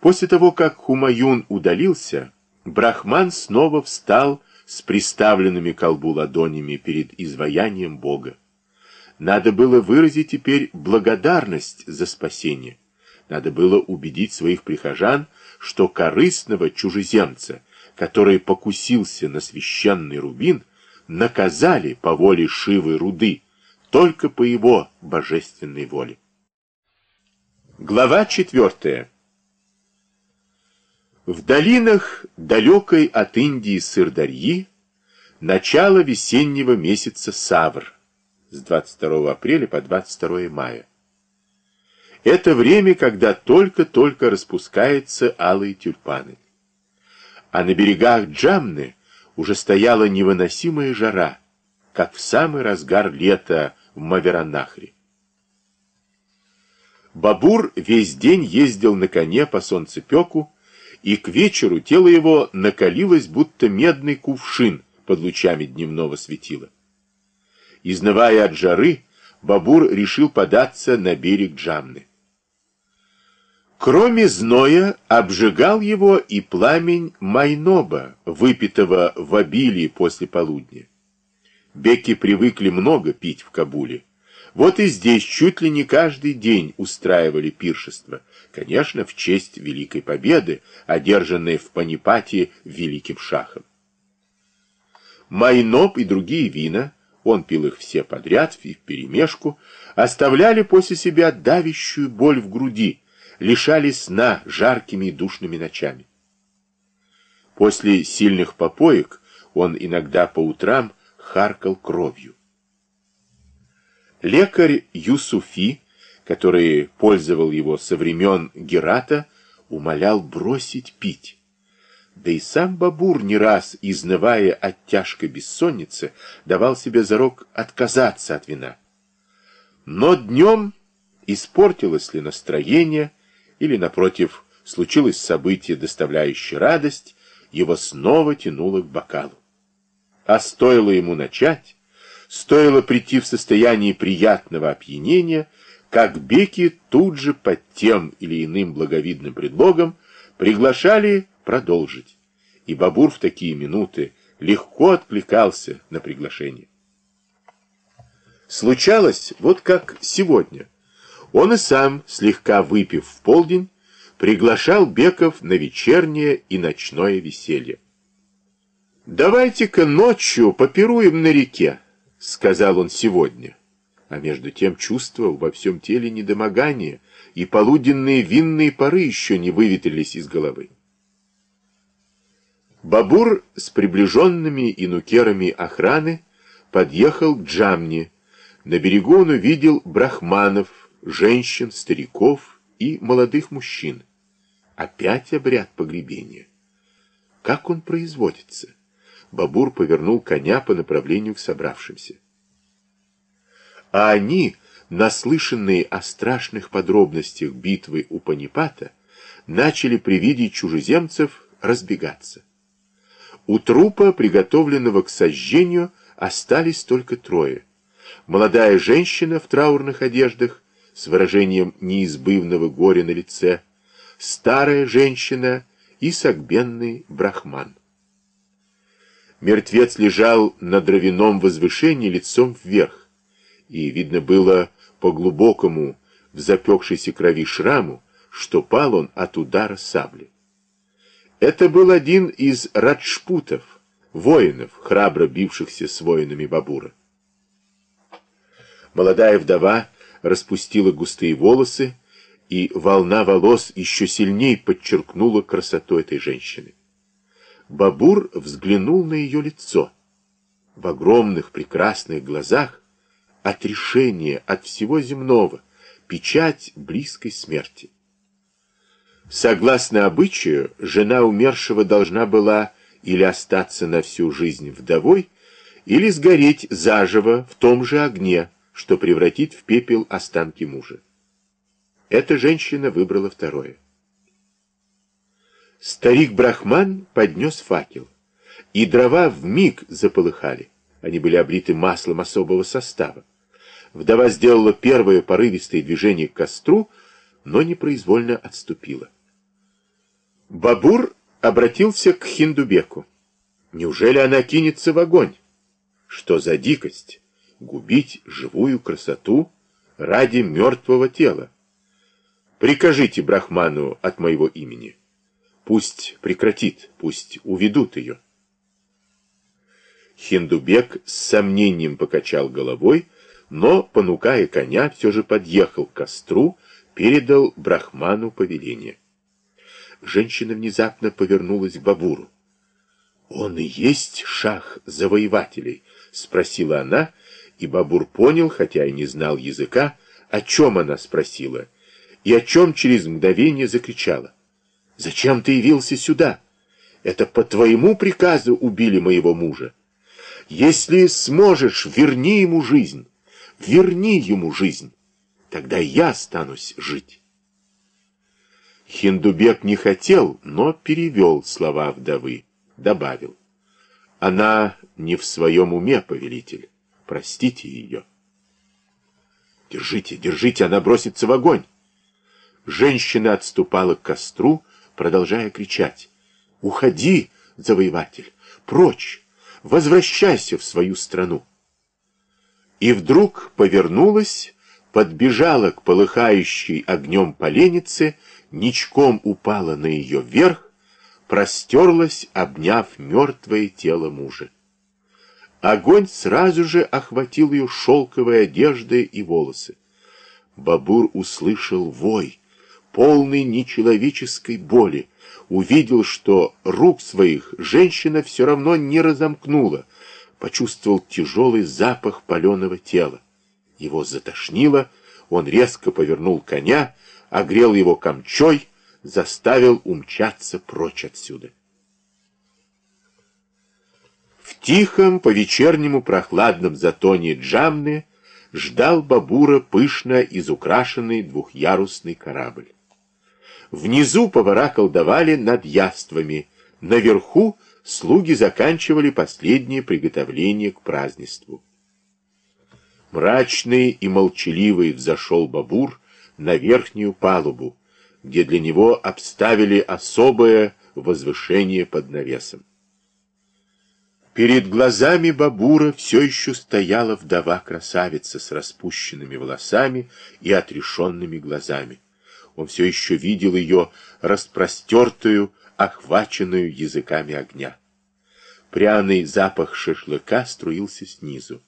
После того, как Хумаюн удалился, Брахман снова встал с приставленными к колбу ладонями перед изваянием Бога. Надо было выразить теперь благодарность за спасение. Надо было убедить своих прихожан, что корыстного чужеземца, который покусился на священный рубин, наказали по воле Шивы Руды, только по его божественной воле. Глава четвертая. В долинах далекой от Индии Сырдарьи начало весеннего месяца Савр с 22 апреля по 22 мая. Это время, когда только-только распускаются алые тюльпаны. А на берегах Джамны уже стояла невыносимая жара, как в самый разгар лета в Маверанахре. Бабур весь день ездил на коне по солнцепеку, и к вечеру тело его накалилось, будто медный кувшин под лучами дневного светила. Изнывая от жары, Бабур решил податься на берег Джамны. Кроме зноя, обжигал его и пламень майноба, выпитого в обилии после полудня. Беки привыкли много пить в Кабуле. Вот и здесь чуть ли не каждый день устраивали пиршество, конечно, в честь Великой Победы, одержанной в Панипате великим шахом. Майноб и другие вина, он пил их все подряд и вперемешку, оставляли после себя давящую боль в груди, лишали сна жаркими и душными ночами. После сильных попоек он иногда по утрам харкал кровью. Лекарь Юсуфи, который пользовал его со времен Герата, умолял бросить пить. Да и сам Бабур не раз, изнывая от тяжкой бессонницы, давал себе зарок отказаться от вина. Но днем испортилось ли настроение, или, напротив, случилось событие, доставляющее радость, его снова тянуло к бокалу. А стоило ему начать, стоило прийти в состояние приятного опьянения, как беки тут же под тем или иным благовидным предлогом приглашали продолжить. И Бабур в такие минуты легко откликался на приглашение. Случалось, вот как сегодня – он и сам, слегка выпив в полдень, приглашал Беков на вечернее и ночное веселье. «Давайте-ка ночью попируем на реке», — сказал он сегодня. А между тем чувствовал во всем теле недомогание, и полуденные винные пары еще не выветрились из головы. Бабур с приближенными инукерами охраны подъехал к Джамне. На берегу он увидел брахманов, женщин, стариков и молодых мужчин. Опять обряд погребения. Как он производится? Бабур повернул коня по направлению к собравшимся. А они, наслышанные о страшных подробностях битвы у Панипата, начали при виде чужеземцев разбегаться. У трупа, приготовленного к сожжению, остались только трое. Молодая женщина в траурных одеждах с выражением неизбывного горя на лице, старая женщина и согбенный брахман. Мертвец лежал на дровяном возвышении лицом вверх, и видно было по глубокому в запекшейся крови шраму, что пал он от удара сабли. Это был один из раджпутов, воинов, храбро бившихся с воинами Бабура. Молодая вдова распустила густые волосы, и волна волос еще сильнее подчеркнула красоту этой женщины. Бабур взглянул на ее лицо. В огромных прекрасных глазах отрешение от всего земного, печать близкой смерти. Согласно обычаю, жена умершего должна была или остаться на всю жизнь вдовой, или сгореть заживо в том же огне, что превратит в пепел останки мужа. Эта женщина выбрала второе. Старик-брахман поднес факел, и дрова в миг заполыхали. Они были облиты маслом особого состава. Вдова сделала первое порывистое движение к костру, но непроизвольно отступила. Бабур обратился к Хиндубеку. Неужели она кинется в огонь? Что за дикость? Губить живую красоту ради мертвого тела. Прикажите Брахману от моего имени. Пусть прекратит, пусть уведут ее. Хиндубек с сомнением покачал головой, но, понукая коня, все же подъехал к костру, передал Брахману повеление. Женщина внезапно повернулась к Бабуру. «Он и есть шах завоевателей?» — спросила она, и Бабур понял, хотя и не знал языка, о чем она спросила, и о чем через мгновение закричала. «Зачем ты явился сюда? Это по твоему приказу убили моего мужа. Если сможешь, верни ему жизнь, верни ему жизнь, тогда я останусь жить». Хиндубек не хотел, но перевел слова вдовы добавил. Она не в своем уме, повелитель. Простите ее. Держите, держите, она бросится в огонь. Женщина отступала к костру, продолжая кричать. Уходи, завоеватель, прочь, возвращайся в свою страну. И вдруг повернулась, подбежала к полыхающей огнем поленнице, ничком упала на ее верх, простерлась, обняв мертвое тело мужа. Огонь сразу же охватил ее шелковой одежды и волосы. Бабур услышал вой, полный нечеловеческой боли, увидел, что рук своих женщина все равно не разомкнула, почувствовал тяжелый запах паленого тела. Его затошнило, он резко повернул коня, огрел его камчой, заставил умчаться прочь отсюда. В тихом, по-вечернему прохладном затоне Джамны ждал Бабура пышно изукрашенный двухъярусный корабль. Внизу повара колдовали над яствами, наверху слуги заканчивали последние приготовления к празднеству. Мрачный и молчаливый взошел Бабур на верхнюю палубу, где для него обставили особое возвышение под навесом. Перед глазами Бабура все еще стояла вдова-красавица с распущенными волосами и отрешенными глазами. Он все еще видел ее распростертую, охваченную языками огня. Пряный запах шашлыка струился снизу.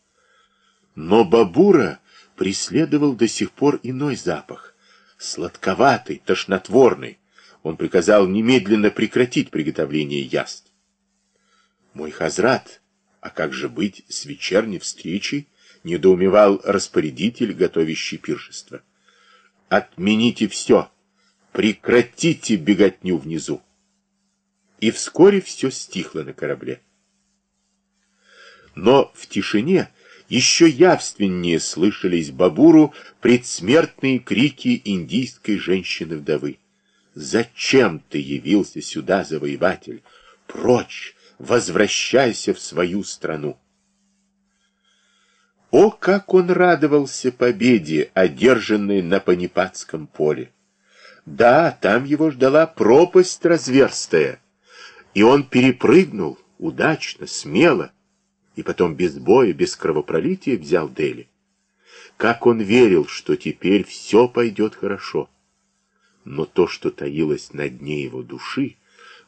Но Бабура преследовал до сих пор иной запах сладковатый, тошнотворный. Он приказал немедленно прекратить приготовление яств. Мой хазрат, а как же быть с вечерней встречей, недоумевал распорядитель, готовящий пиршество. Отмените все, прекратите беготню внизу. И вскоре все стихло на корабле. Но в тишине еще явственнее слышались Бабуру предсмертные крики индийской женщины-вдовы. «Зачем ты явился сюда, завоеватель? Прочь! Возвращайся в свою страну!» О, как он радовался победе, одержанной на Панипатском поле! Да, там его ждала пропасть разверстая, и он перепрыгнул удачно, смело, и потом без боя, без кровопролития взял Дели. Как он верил, что теперь все пойдет хорошо. Но то, что таилось на дне его души,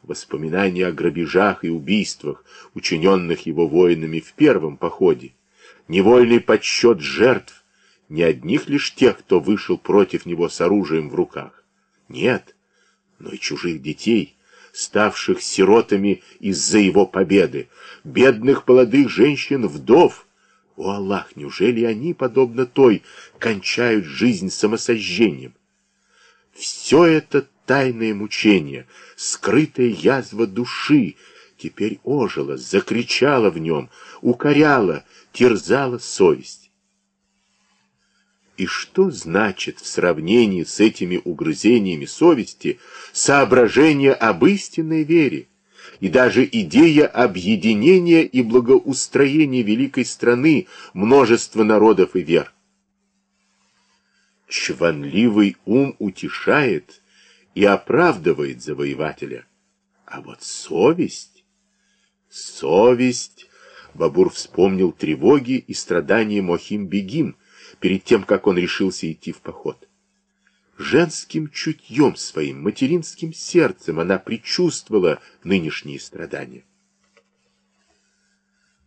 воспоминания о грабежах и убийствах, учиненных его воинами в первом походе, невольный подсчет жертв, не одних лишь тех, кто вышел против него с оружием в руках. Нет, но и чужих детей — ставших сиротами из-за его победы, бедных молодых женщин-вдов. О, Аллах, неужели они, подобно той, кончают жизнь самосожжением? Все это тайное мучение, скрытая язва души, теперь ожила, закричала в нем, укоряла, терзала совесть. И что значит в сравнении с этими угрызениями совести соображение об истинной вере и даже идея объединения и благоустроения великой страны, множества народов и вер? Чванливый ум утешает и оправдывает завоевателя – А вот совесть... Совесть... Бабур вспомнил тревоги и страдания Мохим-Бегим перед тем, как он решился идти в поход. Женским чутьем своим, материнским сердцем она предчувствовала нынешние страдания.